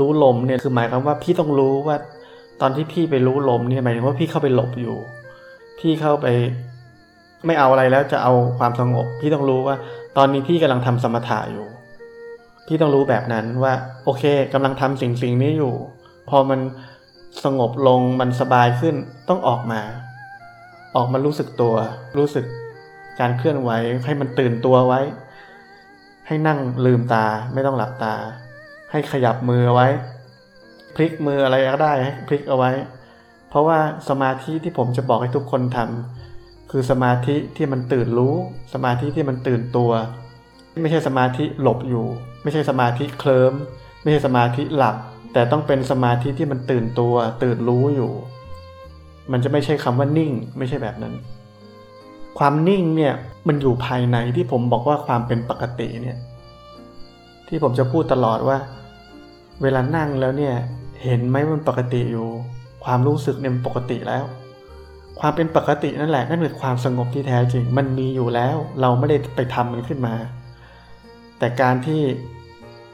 รู้ลมเนี่ยคือหมายความว่าพี่ต้องรู้ว่า ตอนที่พี่ไปรู้ลมเนี่ยหมายถึงว่าพี่เข้าไปหลบอยู่ พี่เข้าไปไม่เอาอะไรแล้วจะเอาความสงบ พี่ต้องรู้ว่า ตอนนี้พี่กำลังทำสมถะอยู่ พี่ต้องรู้แบบนั้นว่า โอเคกำลังทำสิ่งสิ่งนี้อยู่ พอมันสงบลงมันสบายขึ้นต้องออกมา ออกมารู้สึกตัว รู้สึกการเคลื่อนไหวให้มันตื่นตัวไว้ ให้นั่งลืมตาไม่ต้องหลับตา ให้ขยับมือไว้ พลิกมืออะไรก็ได้ให้พลิกเอาไว้ เพราะว่าสมาธิที่ผมจะบอกให้ทุกคนทำคือสมาธิที่มันตื่นรู้ สมาธิที่มันตื่นตัว ไม่ใช่สมาธิหลบอยู่ ไม่ใช่สมาธิเคลิ้มไม่ใช่สมาธิหลับ แต่ต้องเป็นสมาธิที่มันตื่นตัว ตื่นรู้อยู่ มันจะไม่ใช่คำว่านิ่ง ไม่ใช่แบบนั้น ความนิ่งเนี่ยมันอยู่ภายในที่ผมบอกว่าความเป็นปกติเนี่ยที่ผมจะพูดตลอดว่า เวลานั่งแล้วเนี่ยเห็นไหมมันปกติอยู่ ความรู้สึกเนี่ยมันปกติแล้ว ความเป็นปกตินั่นแหละนั่นคือความสงบที่แท้จริง มันมีอยู่แล้ว เราไม่ได้ไปทำมันขึ้นมา แต่การที่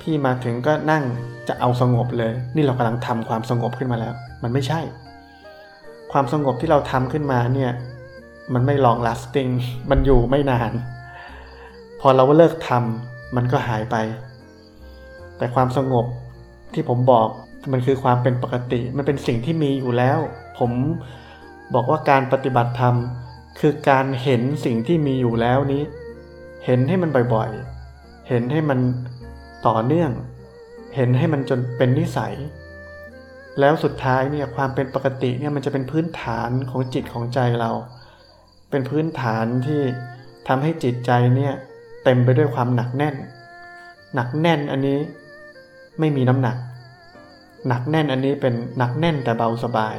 พี่มาถึงก็นั่งจะเอาสงบเลย นี่เรากำลังทำความสงบขึ้นมาแล้ว มันไม่ใช่ ความสงบที่เราทำขึ้นมาเนี่ยมันไม่ long lasting มันอยู่ไม่นาน พอเราเลิกทำมันก็หายไป แต่ความสงบ ที่ผมบอกมันคือความเป็นปกติ มันเป็นสิ่งที่มีอยู่แล้ว ผมบอกว่าการปฏิบัติธรรม คือการเห็นสิ่งที่มีอยู่แล้วนี้ เห็นให้มันบ่อยๆ เห็นให้มันต่อเนื่อง เห็นให้มันจนเป็นนิสัย แล้วสุดท้ายเนี่ยความเป็นปกติเนี่ยมันจะเป็นพื้นฐานของจิตของใจเรา เป็นพื้นฐานที่ทำให้จิตใจเนี่ยเต็มไปด้วยความหนักแน่น หนักแน่นอันนี้ไม่มีน้ำหนัก หนักแน่นอันนี้เป็นหนักแน่นแต่เบาสบาย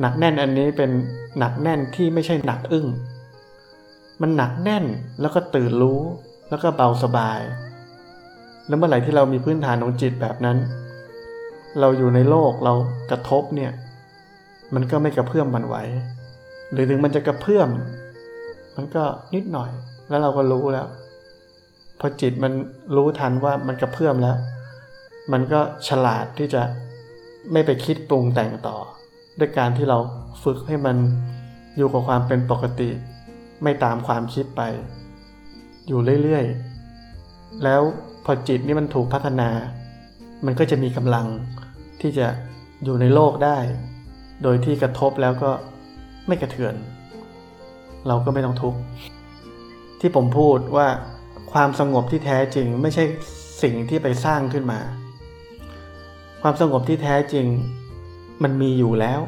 หนักแน่นอันนี้เป็นหนักแน่นที่ไม่ใช่หนักอึ้ง มันหนักแน่นแล้วก็ตื่นรู้แล้วก็เบาสบาย แล้วเมื่อไหร่ที่เรามีพื้นฐานของจิตแบบนั้น เราอยู่ในโลกเรากระทบเนี่ย มันก็ไม่กระเพื่อมมันไหว หรือถึงมันจะกระเพื่อม มันก็นิดหน่อย แล้วเราก็รู้แล้ว พอจิตมันรู้ทันว่ามันกระเพื่อมแล้ว มันก็ฉลาดที่จะไม่ไปคิดปรุงแต่งต่อ ด้วยการที่เราฝึกให้มันอยู่กับความเป็นปกติ ไม่ตามความคิดไป อยู่เรื่อยๆ แล้วพอจิตนี่มันถูกพัฒนา มันก็จะมีกำลังที่จะอยู่ในโลกได้ โดยที่กระทบแล้วก็ไม่กระเทือน เราก็ไม่ต้องทุกข์ที่ผมพูดว่าความสงบที่แท้จริงไม่ใช่สิ่งที่ไปสร้างขึ้นมา ความสงบที่แท้จริงมันมีอยู่แล้ว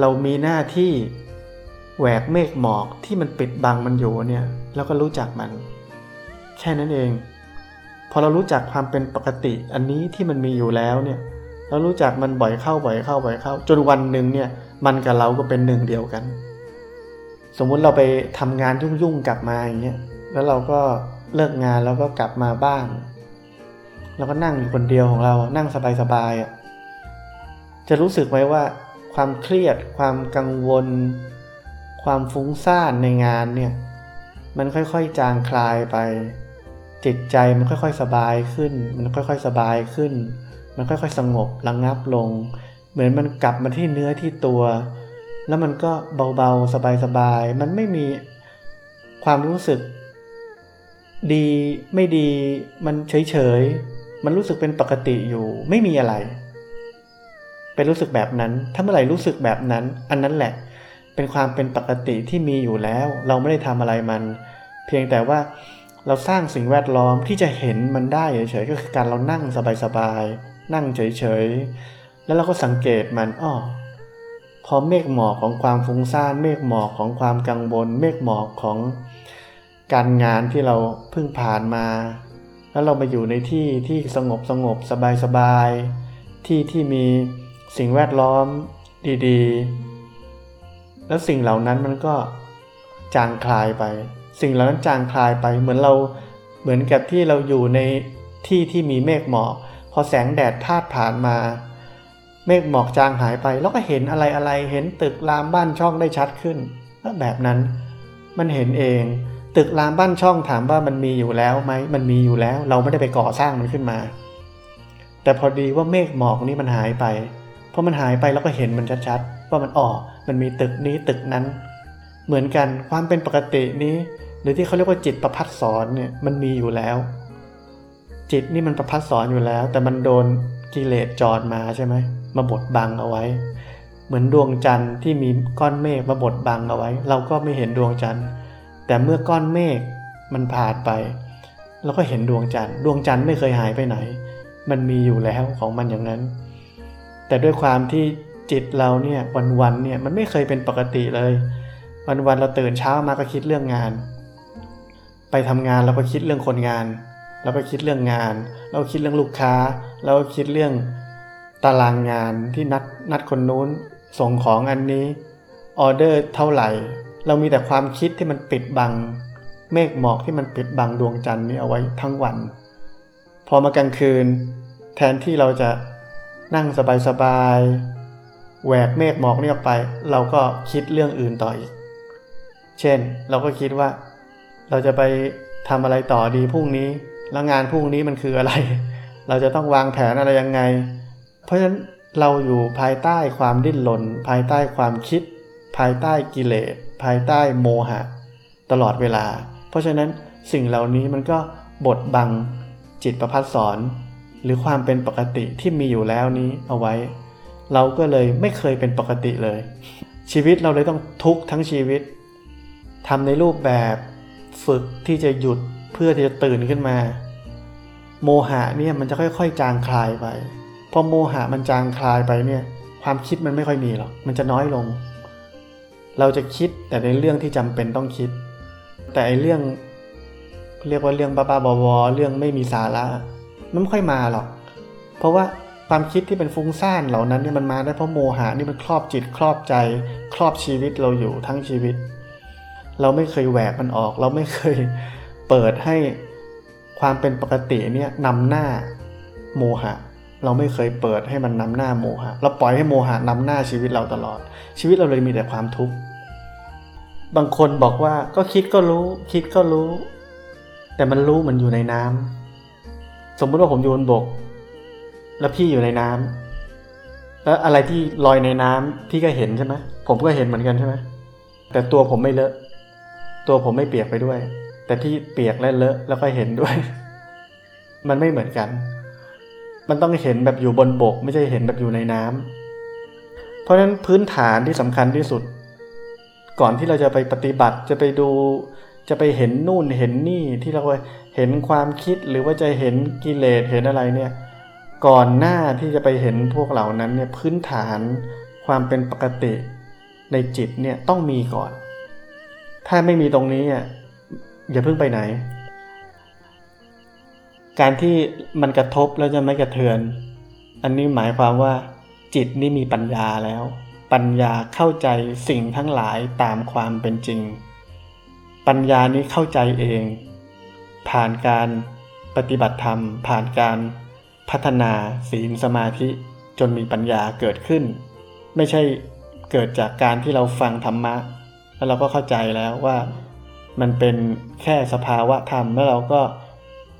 เรามีหน้าที่แหวกเมฆหมอกที่มันปิดบังมันอยู่เนี่ย แล้วก็รู้จักมัน แค่นั้นเอง พอเรารู้จักความเป็นปกติอันนี้ที่มันมีอยู่แล้วเนี่ย เรารู้จักมันบ่อยเข้าบ่อยเข้าบ่อยเข้า จนวันหนึ่งเนี่ย มันกับเราก็เป็นหนึ่งเดียวกัน สมมุติเราไปทำงานยุ่งๆกลับมาอย่างเงี้ยแล้วเราก็เลิกงานแล้วก็กลับมาบ้าน เราก็นั่งอยู่คนเดียวของเรานั่งสบายๆอะจะรู้สึกไหมว่า ความเครียด ความกังวล ความฟุ้งซ่านในงานเนี่ย มันค่อยๆจางคลายไป จิตใจมันค่อยๆสบายขึ้น มันค่อยๆสบายขึ้น มันค่อยๆสงบระงงับลง เหมือนมันกลับมาที่เนื้อที่ตัว แล้วมันก็เบาๆสบายๆมันไม่มีความรู้สึก ดีไม่ดีมันเฉยๆ มันรู้สึกเป็นปกติอยู่ไม่มีอะไร เป็นรู้สึกแบบนั้น ถ้าเมื่อไหร่รู้สึกแบบนั้น อันนั้นแหละ เป็นความเป็นปกติที่มีอยู่แล้ว เราไม่ได้ทำอะไรมัน เพียงแต่ว่าเราสร้างสิ่งแวดล้อมที่จะเห็นมันได้เฉยๆก็คือการเรานั่งสบายๆนั่งเฉยๆแล้วเราก็สังเกตมันอ้อพอเมฆหมอกของความฟุ้งซ่านเมฆหมอกของความกังวล เมฆหมอกของการงานที่เราเพิ่งผ่านมา แล้วเรามาอยู่ในที่ที่สงบสงบสบายสบายที่ที่มีสิ่งแวดล้อมดีๆ แล้วสิ่งเหล่านั้นมันก็จางคลายไป สิ่งเหล่านั้นจางคลายไป เหมือนเราเหมือนกับที่เราอยู่ในที่ที่มีเมฆหมอกพอแสงแดดพาดผ่านมา เมฆหมอกจางหายไป แล้วก็เห็นอะไรอะไรเห็นตึกรามบ้านช่องได้ชัดขึ้นแบบนั้นมันเห็นเอง ตึกรามบ้านช่องถามว่ามันมีอยู่แล้วไหมมันมีอยู่แล้ว เราไม่ได้ไปก่อสร้างมันขึ้นมา แต่พอดีว่าเมฆหมอกนี้มันหายไปพอมันหายไปแล้วก็เห็นมันชัดๆว่ามันออกมันมีตึกนี้ตึกนั้น เหมือนกันความเป็นปกตินี้ หรือที่เขาเรียกว่าจิตประพัดสอนเนี่ยมันมีอยู่แล้ว จิตนี่มันประพัดสอนอยู่แล้ว แต่มันโดนกิเลสจอดมาใช่ไหมมาบดบังเอาไว้ เหมือนดวงจันทร์ที่มีก้อนเมฆมาบดบังเอาไว้ เราก็ไม่เห็นดวงจันทร์ แต่เมื่อก้อนเมฆมันผ่านไป เราก็เห็นดวงจันทร์ ดวงจันทร์ไม่เคยหายไปไหน มันมีอยู่แล้วของมันอย่างนั้น แต่ด้วยความที่จิตเราเนี่ยวันๆเนี่ยมันไม่เคยเป็นปกติเลย วันๆเราตื่นเช้ามาก็คิดเรื่องงาน ไปทำงานเราก็คิดเรื่องคนงาน เราก็คิดเรื่องงาน เราคิดเรื่องลูกค้า เราก็คิดเรื่องตารางงานที่นัดนัดคนนู้นส่งของอันนี้ออเดอร์เท่าไหร่ เรามีแต่ความคิดที่มันปิดบัง เมฆหมอกที่มันปิดบังดวงจันทร์นี้เอาไว้ทั้งวัน พอมากลางคืน แทนที่เราจะนั่งสบายๆแหวกเมฆหมอกนี้ออกไป เราก็คิดเรื่องอื่นต่ออีก เช่น เราก็คิดว่า เราจะไปทำอะไรต่อดีพรุ่งนี้ แล้วงานพรุ่งนี้มันคืออะไร เราจะต้องวางแผนอะไรยังไง เพราะฉะนั้นเราอยู่ภายใต้ความดิ้นรนภายใต้ความคิด ภายใต้กิเลส ภายใต้โมหะ ตลอดเวลา เพราะฉะนั้นสิ่งเหล่านี้มันก็บดบังจิตประพัดสอนหรือความเป็นปกติที่มีอยู่แล้วนี้เอาไว้ เราก็เลยไม่เคยเป็นปกติเลย ชีวิตเราเลยต้องทุกข์ทั้งชีวิตทำในรูปแบบฝึกที่จะหยุดเพื่อที่จะตื่นขึ้นมา โมหะเนี่ยมันจะค่อยๆ จางคลายไปพอโมหะมันจางคลายไปเนี่ยความคิดมันไม่ค่อยมีหรอกมันจะน้อยลง เราจะคิดแต่ในเรื่องที่จำเป็นต้องคิด แต่ไอเรื่อง เรียกว่าเรื่องบ้าๆบอๆเรื่องไม่มีสาระมันไม่ค่อยมาหรอก เพราะว่าความคิดที่เป็นฟุ้งซ่านเหล่านั้นเนี่ยมันมาได้เพราะโมหะนี่มันครอบจิตครอบใจ ครอบชีวิตเราอยู่ทั้งชีวิต เราไม่เคยแหวกมันออก เราไม่เคยเปิดให้ความเป็นปกติเนี่ยนำหน้าโมหะ เราไม่เคยเปิดให้มันนำหน้าโมหะ เราปล่อยให้โมหะนำหน้าชีวิตเราตลอด ชีวิตเราเลยมีแต่ความทุกข์ บางคนบอกว่าก็คิดก็รู้ คิดก็รู้ แต่มันรู้มันอยู่ในน้ำสมมติว่าผมอยู่บนบก แล้วพี่อยู่ในน้ำแล้วอะไรที่ลอยในน้ำพี่ก็เห็นใช่ไหมผมก็เห็นเหมือนกันใช่ไหมแต่ตัวผมไม่เลอะ ตัวผมไม่เปียกไปด้วย แต่พี่เปียกและเลอะแล้วก็เห็นด้วย มันไม่เหมือนกัน มันต้องเห็นแบบอยู่บนบก ไม่ใช่เห็นแบบอยู่ในน้ำเพราะฉะนั้นพื้นฐานที่สำคัญที่สุด ก่อนที่เราจะไปปฏิบัติจะไปดูจะไปเห็นนู่นเห็นนี่ที่เราเห็นความคิดหรือว่าจะเห็นกิเลสเห็นอะไรเนี่ยก่อนหน้าที่จะไปเห็นพวกเหล่านั้นเนี่ยพื้นฐานความเป็นปกติในจิตเนี่ยต้องมีก่อน ถ้าไม่มีตรงนี้อะอย่าเพิ่งไปไหน การที่มันกระทบแล้วจะไม่กระเทือน อันนี้หมายความว่าจิตนี่มีปัญญาแล้ว ปัญญาเข้าใจสิ่งทั้งหลายตามความเป็นจริง ปัญญานี้เข้าใจเอง ผ่านการปฏิบัติธรรม ผ่านการพัฒนาศีลสมาธิจนมีปัญญาเกิดขึ้น ไม่ใช่เกิดจากการที่เราฟังธรรมะ แล้วเราก็เข้าใจแล้วว่ามันเป็นแค่สภาวะธรรมแล้วเราก็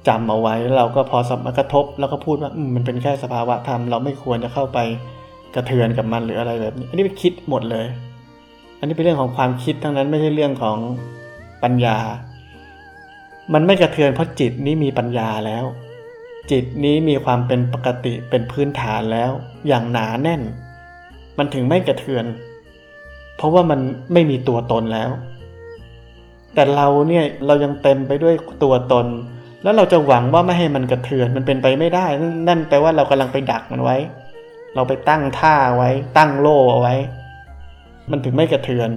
จำเอาไว้เราก็พอสัมกระทบ แล้วก็พูดว่ามันเป็นแค่สภาวะธรรม เราไม่ควรจะเข้าไป กระเทือนกับมันหรืออะไรแบบนี้ อันนี้เป็นคิดหมดเลย อันนี้เป็นเรื่องของความคิดทั้งนั้นไม่ใช่เรื่องของปัญญา มันไม่กระเทือนเพราะจิตนี้มีปัญญาแล้ว จิตนี้มีความเป็นปกติเป็นพื้นฐานแล้ว อย่างหนาแน่น มันถึงไม่กระเทือน เพราะว่ามันไม่มีตัวตนแล้ว แต่เราเนี่ยเรายังเต็มไปด้วยตัวตน แล้วเราจะหวังว่าไม่ให้มันกระเทือนมันเป็นไปไม่ได้ นั่นแปลว่าเรากำลังไปดักมันไว้ เราไปตั้งท่าไว้ ตั้งโล่เอาไว้ มันถึงไม่กระเทือน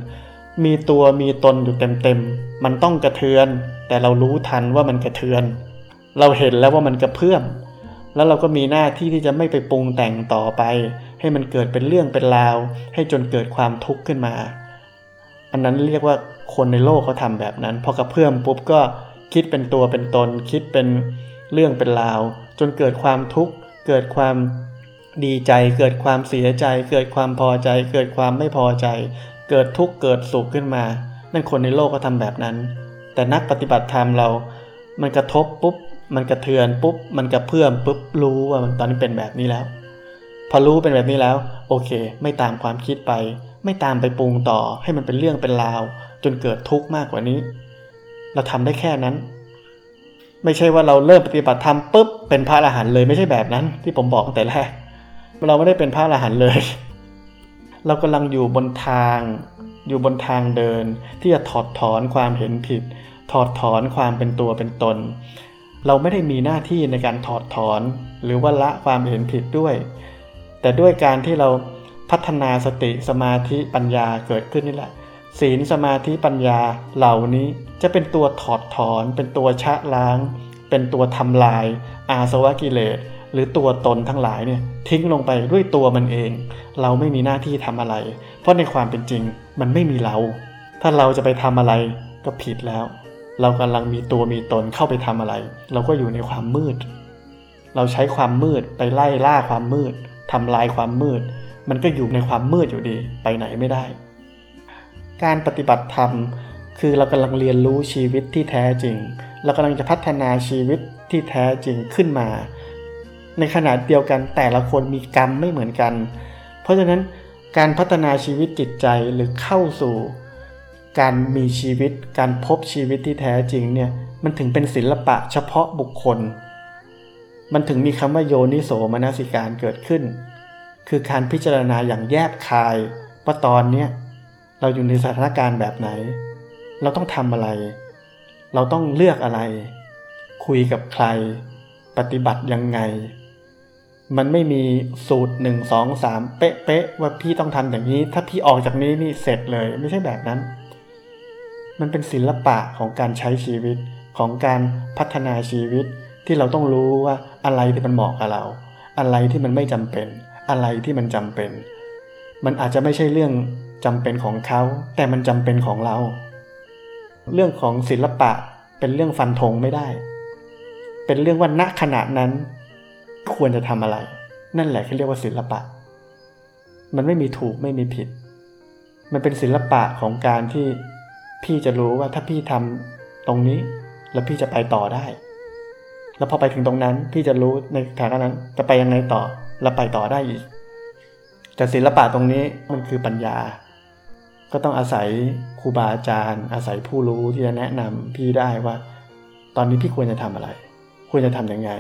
มีตัวมีตนอยู่เต็มๆ มันต้องกระเทือนแแต่เรารู้ทันว่ามันกระเทือน เราเห็นแล้วว่ามันกระเพื่อม แล้วเราก็มีหน้าที่ที่จะไม่ไปปรุงแต่งต่อไป ให้มันเกิดเป็นเรื่องเป็นราว ให้จนเกิดความทุกข์ขึ้นมา อันนั้นเรียกว่าคนในโลกเขาทำแบบนั้น พอกระเพื่อมปุ๊บก็คิดเป็นตัวเป็นตน คิดเป็นเรื่องเป็นราว จนเกิดความทุกข์ เกิดความ ดีใจเกิดความเสียใจ เกิดความพอใจ เกิดความไม่พอใจ เกิดทุกข์เกิดสุขขึ้นมา นั่นคนในโลกก็ทำแบบนั้น แต่นักปฏิบัติธรรมเรา มันกระทบปุ๊บ มันกระเทือนปุ๊บ มันกระเพื่อมปุ๊บ รู้ว่ามันตอนนี้เป็นแบบนี้แล้ว พอรู้เป็นแบบนี้แล้ว โอเค ไม่ตามความคิดไป ไม่ตามไปปรุงต่อ ให้มันเป็นเรื่องเป็นราว จนเกิดทุกข์มากกว่านี้ เราทำได้แค่นั้น ไม่ใช่ว่าเราเริ่มปฏิบัติธรรมปุ๊บ เป็นพระอรหันต์เลย ไม่ใช่แบบนั้น ที่ผมบอกตั้งแต่แรก เราไม่ได้เป็นพระอรหันต์เลย เรากำลังอยู่บนทาง อยู่บนทางเดิน ที่จะถอดถอนความเห็นผิด ถอดถอนความเป็นตัวเป็นตน เราไม่ได้มีหน้าที่ในการถอดถอน หรือว่าละความเห็นผิดด้วย แต่ด้วยการที่เราพัฒนาสติสมาธิปัญญาเกิดขึ้นนี่แหละ ศีลสมาธิปัญญาเหล่านี้จะเป็นตัวถอดถอน เป็นตัวชะล้าง เป็นตัวทำลาย อาสวะกิเลส หรือตัวตนทั้งหลายเนี่ยทิ้งลงไปด้วยตัวมันเอง เราไม่มีหน้าที่ทำอะไร เพราะในความเป็นจริงมันไม่มีเรา ถ้าเราจะไปทำอะไรก็ผิดแล้ว เรากำลังมีตัวมีตนเข้าไปทำอะไร เราก็อยู่ในความมืด เราใช้ความมืดไปไล่ล่าความมืดทำลายความมืด มันก็อยู่ในความมืดอยู่ดีไปไหนไม่ได้ การปฏิบัติธรรมคือเรากำลังเรียนรู้ชีวิตที่แท้จริง เรากำลังจะพัฒนาชีวิตที่แท้จริงขึ้นมา ในขณะเดียวกันแต่ละคนมีกรรมไม่เหมือนกัน เพราะฉะนั้นการพัฒนาชีวิตจิตใจหรือเข้าสู่ การมีชีวิตการพบชีวิตที่แท้จริงเนี่ยมันถึงเป็นศิลปะเฉพาะบุคคล มันถึงมีคำว่าโยนิโสมนสิการเกิดขึ้น คือการพิจารณาอย่างแยบคายว่าตอนเนี้ยเราอยู่ในสถานการณ์แบบไหน เราต้องทำอะไร เราต้องเลือกอะไร คุยกับใคร ปฏิบัติยังไง มันไม่มีสูตรหนึ่งสองสามเป๊ะๆว่าพี่ต้องทำอย่างนี้ ถ้าพี่ออกจากนี้นี่เสร็จเลย ไม่ใช่แบบนั้น มันเป็นศิลปะของการใช้ชีวิตของการพัฒนาชีวิตที่เราต้องรู้ว่าอะไรที่มันเหมาะกับเรา อะไรที่มันไม่จำเป็น อะไรที่มันจำเป็น มันอาจจะไม่ใช่เรื่องจำเป็นของเขา แต่มันจำเป็นของเรา เรื่องของศิลปะเป็นเรื่องฟันธงไม่ได้ เป็นเรื่องว่าณขณะนั้น ควรจะทำอะไร นั่นแหละที่เรียกว่าศิลปะ มันไม่มีถูกไม่มีผิด มันเป็นศิลปะของการที่พี่จะรู้ว่าถ้าพี่ทำตรงนี้ แล้วพี่จะไปต่อได้ แล้วพอไปถึงตรงนั้น พี่จะรู้ในฐานะนั้นจะไปยังไงต่อแล้วไปต่อได้อีก แต่ศิลปะตรงนี้มันคือปัญญา ก็ต้องอาศัยครูบาอาจารย์ อาศัยผู้รู้ที่จะแนะนำพี่ได้ว่า ตอนนี้พี่ควรจะทำอะไร ควรจะทำยังไง